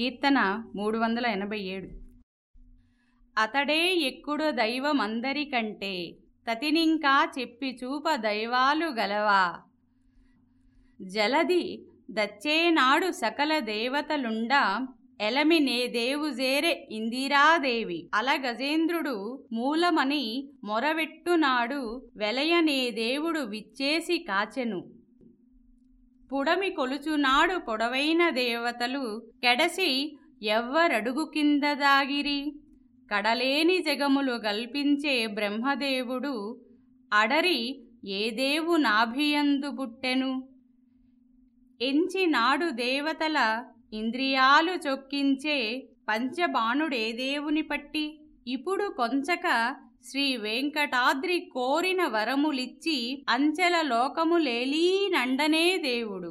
కీర్తన మూడు వందల ఎనభై ఏడు. అతడే ఎక్కుడు దైవమందరికంటే తతినింకా చెప్పి చూప దైవాలు గలవా? జలది దచ్చేనాడు సకల దేవతలుండా ఎలమి నే దేవుజేరె ఇందిరాదేవి. అలగజేంద్రుడు మూలమని మొరవెట్టునాడు వెలయనే దేవుడు విచ్చేసి కాచెను. పుడమి కొలుచునాడు పొడవైన దేవతలు కెడసి ఎవ్వరడుగు కింద దాగిరి కడలేని జగములు గల్పించే బ్రహ్మదేవుడు అడరి ఏ దేవు నాభియందు పుట్టెను. ఎంచినాడు దేవతల ఇంద్రియాలు చొక్కించే పంచబాణుడే దేవుని పట్టి. ఇప్పుడు కొంచక శ్రీ వెంకటాద్రి కోరిన వరములిచ్చి అంచెల లోకములేలీనండనే దేవుడు.